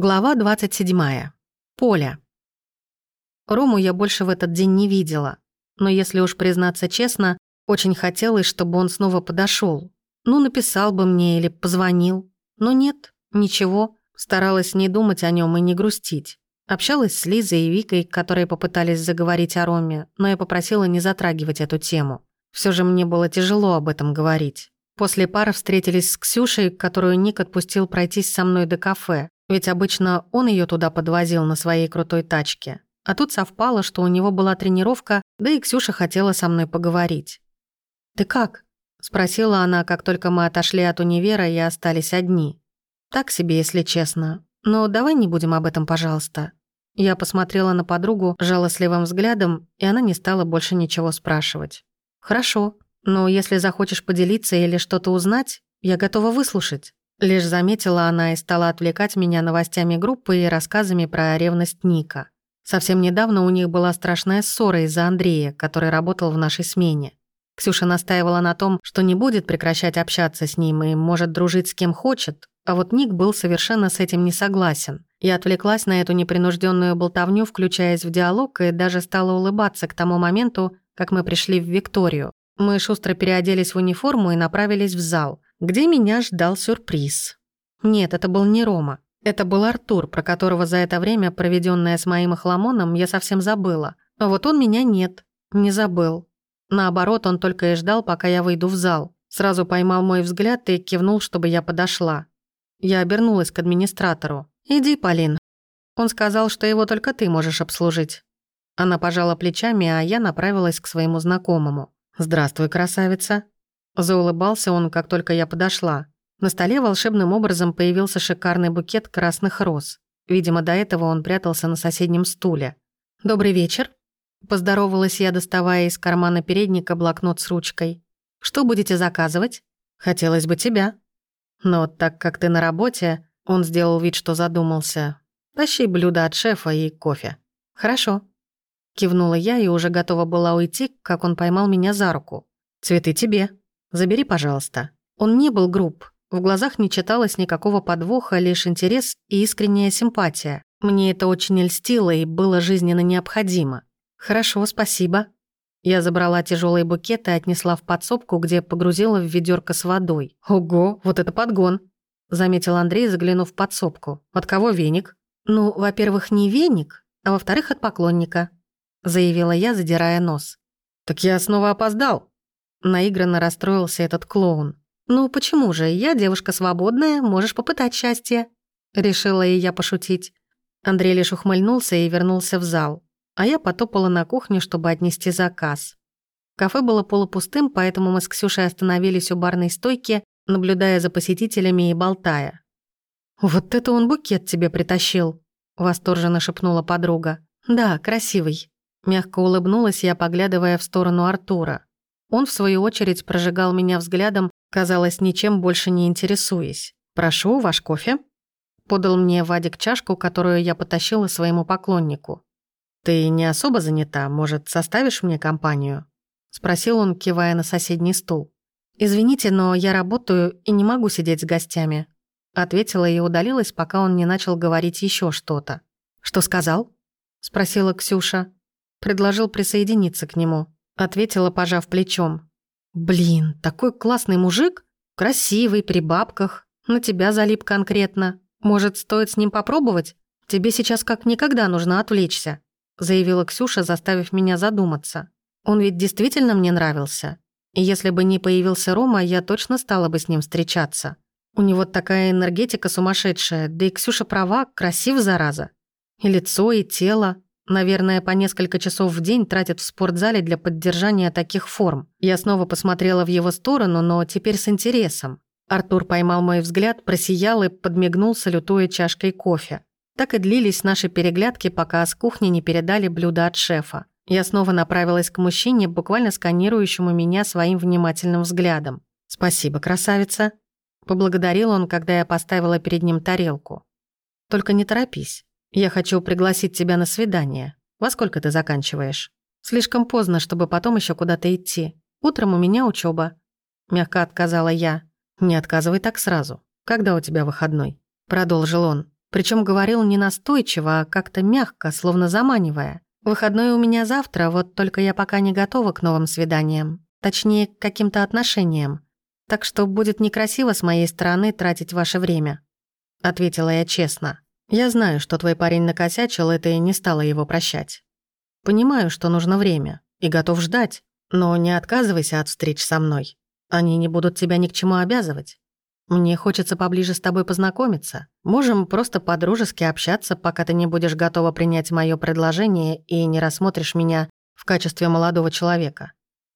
Глава 27. Поля. Рому я больше в этот день не видела, но если уж признаться честно, очень хотелось, чтобы он снова подошел. Ну, написал бы мне или позвонил. Но нет, ничего. Старалась не думать о нем и не грустить. Общалась с Лизой и Викой, которые попытались заговорить о Роме, но я попросила не затрагивать эту тему. Все же мне было тяжело об этом говорить. После пары встретились с Ксюшей, которую Ник отпустил пройтись со мной до кафе. Ведь обычно он ее туда подвозил на своей крутой тачке. А тут совпало, что у него была тренировка, да и Ксюша хотела со мной поговорить. «Ты как?» – спросила она, как только мы отошли от универа и остались одни. «Так себе, если честно. Но давай не будем об этом, пожалуйста». Я посмотрела на подругу жалостливым взглядом, и она не стала больше ничего спрашивать. «Хорошо, но если захочешь поделиться или что-то узнать, я готова выслушать». Лишь заметила она и стала отвлекать меня новостями группы и рассказами про ревность Ника. Совсем недавно у них была страшная ссора из-за Андрея, который работал в нашей смене. Ксюша настаивала на том, что не будет прекращать общаться с ним и может дружить с кем хочет, а вот Ник был совершенно с этим не согласен. Я отвлеклась на эту непринужденную болтовню, включаясь в диалог, и даже стала улыбаться к тому моменту, как мы пришли в Викторию. Мы шустро переоделись в униформу и направились в зал – где меня ждал сюрприз. Нет, это был не Рома. Это был Артур, про которого за это время, проведенное с моим охламоном, я совсем забыла. А вот он меня нет, не забыл. Наоборот, он только и ждал, пока я выйду в зал. Сразу поймал мой взгляд и кивнул, чтобы я подошла. Я обернулась к администратору. «Иди, Полин». Он сказал, что его только ты можешь обслужить. Она пожала плечами, а я направилась к своему знакомому. «Здравствуй, красавица». Заулыбался он, как только я подошла. На столе волшебным образом появился шикарный букет красных роз. Видимо, до этого он прятался на соседнем стуле. «Добрый вечер», – поздоровалась я, доставая из кармана передника блокнот с ручкой. «Что будете заказывать?» «Хотелось бы тебя». «Но так как ты на работе...» – он сделал вид, что задумался. «Тащи блюдо от шефа и кофе». «Хорошо». Кивнула я и уже готова была уйти, как он поймал меня за руку. «Цветы тебе». Забери, пожалуйста». Он не был груб. В глазах не читалось никакого подвоха, лишь интерес и искренняя симпатия. Мне это очень льстило и было жизненно необходимо. «Хорошо, спасибо». Я забрала тяжелый букет и отнесла в подсобку, где погрузила в ведерко с водой. «Ого, вот это подгон!» Заметил Андрей, заглянув в подсобку. «От кого веник?» «Ну, во-первых, не веник, а во-вторых, от поклонника», заявила я, задирая нос. «Так я снова опоздал», Наигранно расстроился этот клоун. «Ну почему же? Я девушка свободная, можешь попытать счастье». Решила и я пошутить. Андрей лишь ухмыльнулся и вернулся в зал. А я потопала на кухню, чтобы отнести заказ. Кафе было полупустым, поэтому мы с Ксюшей остановились у барной стойки, наблюдая за посетителями и болтая. «Вот это он букет тебе притащил», — восторженно шепнула подруга. «Да, красивый». Мягко улыбнулась я, поглядывая в сторону Артура. Он, в свою очередь, прожигал меня взглядом, казалось, ничем больше не интересуясь. «Прошу, ваш кофе?» Подал мне Вадик чашку, которую я потащила своему поклоннику. «Ты не особо занята, может, составишь мне компанию?» Спросил он, кивая на соседний стул. «Извините, но я работаю и не могу сидеть с гостями», ответила и удалилась, пока он не начал говорить еще что-то. «Что сказал?» спросила Ксюша. Предложил присоединиться к нему. Ответила, пожав плечом. «Блин, такой классный мужик, красивый, при бабках, на тебя залип конкретно. Может, стоит с ним попробовать? Тебе сейчас как никогда нужно отвлечься», заявила Ксюша, заставив меня задуматься. Он ведь действительно мне нравился. И если бы не появился Рома, я точно стала бы с ним встречаться. У него такая энергетика сумасшедшая, да и Ксюша права, красив, зараза. И лицо, и тело. Наверное, по несколько часов в день тратят в спортзале для поддержания таких форм. Я снова посмотрела в его сторону, но теперь с интересом. Артур поймал мой взгляд, просиял и подмигнул, салютуя чашкой кофе. Так и длились наши переглядки, пока с кухни не передали блюдо от шефа. Я снова направилась к мужчине, буквально сканирующему меня своим внимательным взглядом. «Спасибо, красавица», — поблагодарил он, когда я поставила перед ним тарелку. «Только не торопись. «Я хочу пригласить тебя на свидание. Во сколько ты заканчиваешь?» «Слишком поздно, чтобы потом еще куда-то идти. Утром у меня учеба. Мягко отказала я. «Не отказывай так сразу. Когда у тебя выходной?» Продолжил он. Причем говорил не настойчиво, а как-то мягко, словно заманивая. «Выходной у меня завтра, вот только я пока не готова к новым свиданиям. Точнее, к каким-то отношениям. Так что будет некрасиво с моей стороны тратить ваше время», — ответила я честно. «Я знаю, что твой парень накосячил, это и не стало его прощать. Понимаю, что нужно время, и готов ждать, но не отказывайся от встреч со мной. Они не будут тебя ни к чему обязывать. Мне хочется поближе с тобой познакомиться. Можем просто по-дружески общаться, пока ты не будешь готова принять мое предложение и не рассмотришь меня в качестве молодого человека.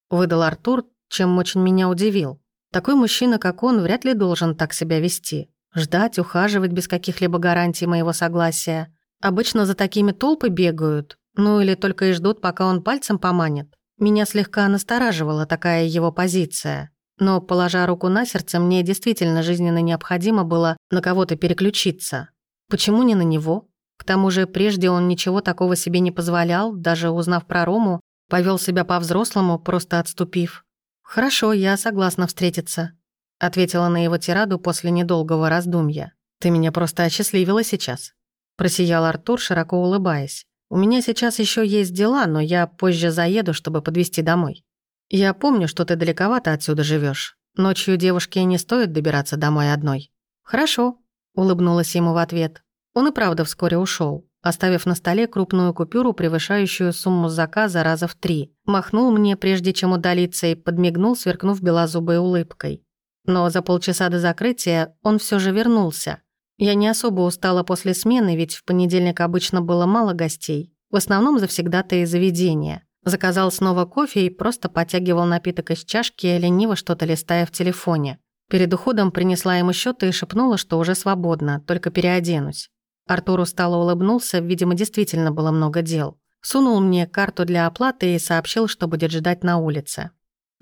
Выдал Артур, чем очень меня удивил. Такой мужчина, как он, вряд ли должен так себя вести. Ждать, ухаживать без каких-либо гарантий моего согласия. Обычно за такими толпы бегают, ну или только и ждут, пока он пальцем поманит. Меня слегка настораживала такая его позиция. Но, положа руку на сердце, мне действительно жизненно необходимо было на кого-то переключиться. Почему не на него? К тому же прежде он ничего такого себе не позволял, даже узнав про Рому, повел себя по-взрослому, просто отступив. «Хорошо, я согласна встретиться», — ответила на его тираду после недолгого раздумья. «Ты меня просто осчастливила сейчас», — просиял Артур, широко улыбаясь. «У меня сейчас еще есть дела, но я позже заеду, чтобы подвезти домой». «Я помню, что ты далековато отсюда живешь. Ночью девушке не стоит добираться домой одной». «Хорошо», — улыбнулась ему в ответ. Он и правда вскоре ушел, оставив на столе крупную купюру, превышающую сумму заказа раза в три. Махнул мне, прежде чем удалиться, и подмигнул, сверкнув белозубой улыбкой. Но за полчаса до закрытия он все же вернулся. Я не особо устала после смены, ведь в понедельник обычно было мало гостей. В основном завсегдатые заведения. Заказал снова кофе и просто потягивал напиток из чашки, лениво что-то листая в телефоне. Перед уходом принесла ему счёты и шепнула, что уже свободно, только переоденусь. Артур устало улыбнулся, видимо, действительно было много дел. Сунул мне карту для оплаты и сообщил, что будет ждать на улице.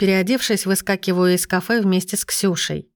Переодевшись, выскакиваю из кафе вместе с Ксюшей.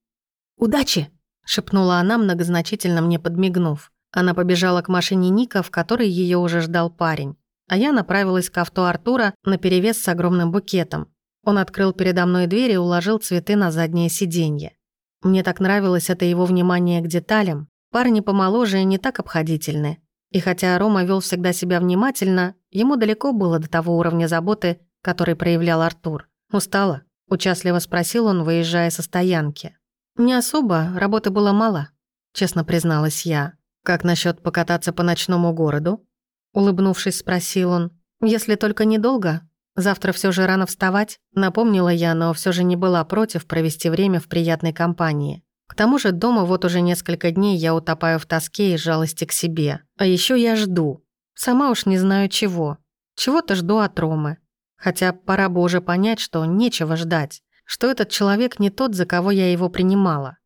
«Удачи!» – шепнула она, многозначительно мне подмигнув. Она побежала к машине Ника, в которой ее уже ждал парень а я направилась к авто Артура наперевес с огромным букетом. Он открыл передо мной дверь и уложил цветы на заднее сиденье. Мне так нравилось это его внимание к деталям. Парни помоложе не так обходительны. И хотя Рома вел всегда себя внимательно, ему далеко было до того уровня заботы, который проявлял Артур. «Устала?» – участливо спросил он, выезжая со стоянки. «Не особо, работы было мало», – честно призналась я. «Как насчет покататься по ночному городу?» Улыбнувшись, спросил он. «Если только недолго. Завтра все же рано вставать», напомнила я, но все же не была против провести время в приятной компании. К тому же дома вот уже несколько дней я утопаю в тоске и жалости к себе. А еще я жду. Сама уж не знаю чего. Чего-то жду от Ромы. Хотя пора бы уже понять, что нечего ждать. Что этот человек не тот, за кого я его принимала.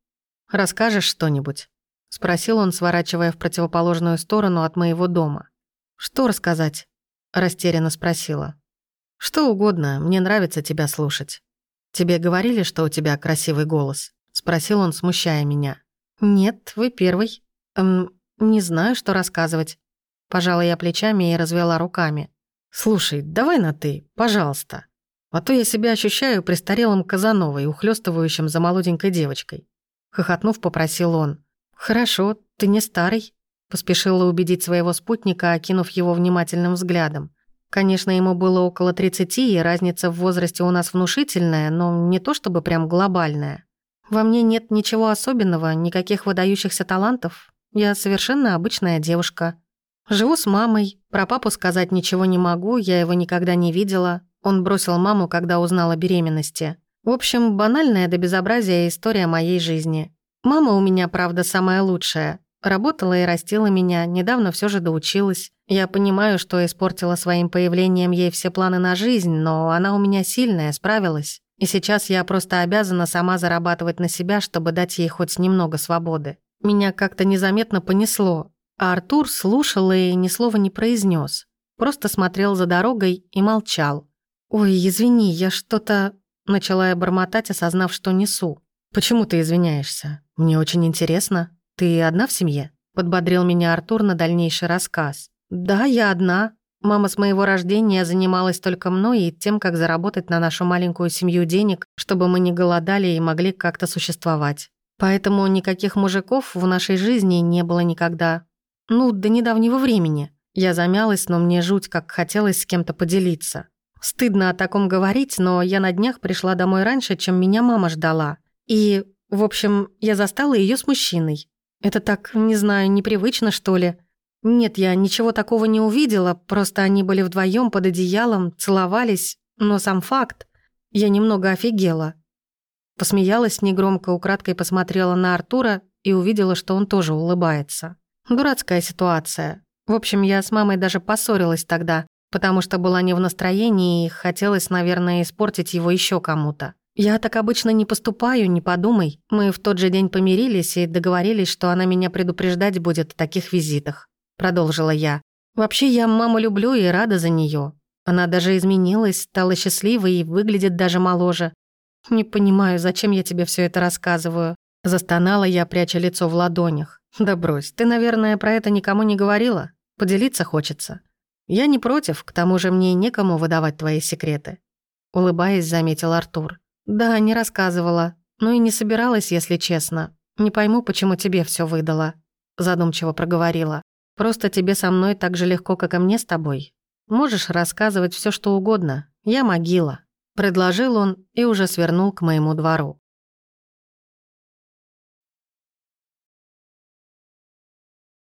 «Расскажешь что-нибудь?» Спросил он, сворачивая в противоположную сторону от моего дома. «Что рассказать?» – растерянно спросила. «Что угодно, мне нравится тебя слушать. Тебе говорили, что у тебя красивый голос?» – спросил он, смущая меня. «Нет, вы первый. Эм, не знаю, что рассказывать». Пожала я плечами и развела руками. «Слушай, давай на «ты», пожалуйста. А то я себя ощущаю престарелым Казановой, ухлёстывающим за молоденькой девочкой». Хохотнув, попросил он. «Хорошо, ты не старый». Поспешила убедить своего спутника, окинув его внимательным взглядом. Конечно, ему было около 30, и разница в возрасте у нас внушительная, но не то чтобы прям глобальная. Во мне нет ничего особенного, никаких выдающихся талантов. Я совершенно обычная девушка. Живу с мамой, про папу сказать ничего не могу, я его никогда не видела. Он бросил маму, когда узнал о беременности. В общем, банальная до безобразия история моей жизни. Мама у меня, правда, самая лучшая. Работала и растила меня, недавно все же доучилась. Я понимаю, что испортила своим появлением ей все планы на жизнь, но она у меня сильная, справилась. И сейчас я просто обязана сама зарабатывать на себя, чтобы дать ей хоть немного свободы. Меня как-то незаметно понесло, а Артур слушал и ни слова не произнес, Просто смотрел за дорогой и молчал. «Ой, извини, я что-то...» Начала я бормотать, осознав, что несу. «Почему ты извиняешься? Мне очень интересно». «Ты одна в семье?» — подбодрил меня Артур на дальнейший рассказ. «Да, я одна. Мама с моего рождения занималась только мной и тем, как заработать на нашу маленькую семью денег, чтобы мы не голодали и могли как-то существовать. Поэтому никаких мужиков в нашей жизни не было никогда. Ну, до недавнего времени. Я замялась, но мне жуть как хотелось с кем-то поделиться. Стыдно о таком говорить, но я на днях пришла домой раньше, чем меня мама ждала. И, в общем, я застала ее с мужчиной. Это так, не знаю, непривычно, что ли. Нет, я ничего такого не увидела, просто они были вдвоем под одеялом, целовались, но сам факт... Я немного офигела. Посмеялась негромко, украдкой посмотрела на Артура и увидела, что он тоже улыбается. Дурацкая ситуация. В общем, я с мамой даже поссорилась тогда, потому что была не в настроении и хотелось, наверное, испортить его еще кому-то. Я так обычно не поступаю, не подумай. Мы в тот же день помирились и договорились, что она меня предупреждать будет о таких визитах. Продолжила я. Вообще, я маму люблю и рада за нее. Она даже изменилась, стала счастливой и выглядит даже моложе. Не понимаю, зачем я тебе все это рассказываю. Застонала я, пряча лицо в ладонях. Да брось, ты, наверное, про это никому не говорила. Поделиться хочется. Я не против, к тому же мне некому выдавать твои секреты. Улыбаясь, заметил Артур. Да, не рассказывала. Ну и не собиралась, если честно. Не пойму, почему тебе все выдала. Задумчиво проговорила. Просто тебе со мной так же легко, как и мне с тобой. Можешь рассказывать все, что угодно. Я могила. Предложил он и уже свернул к моему двору.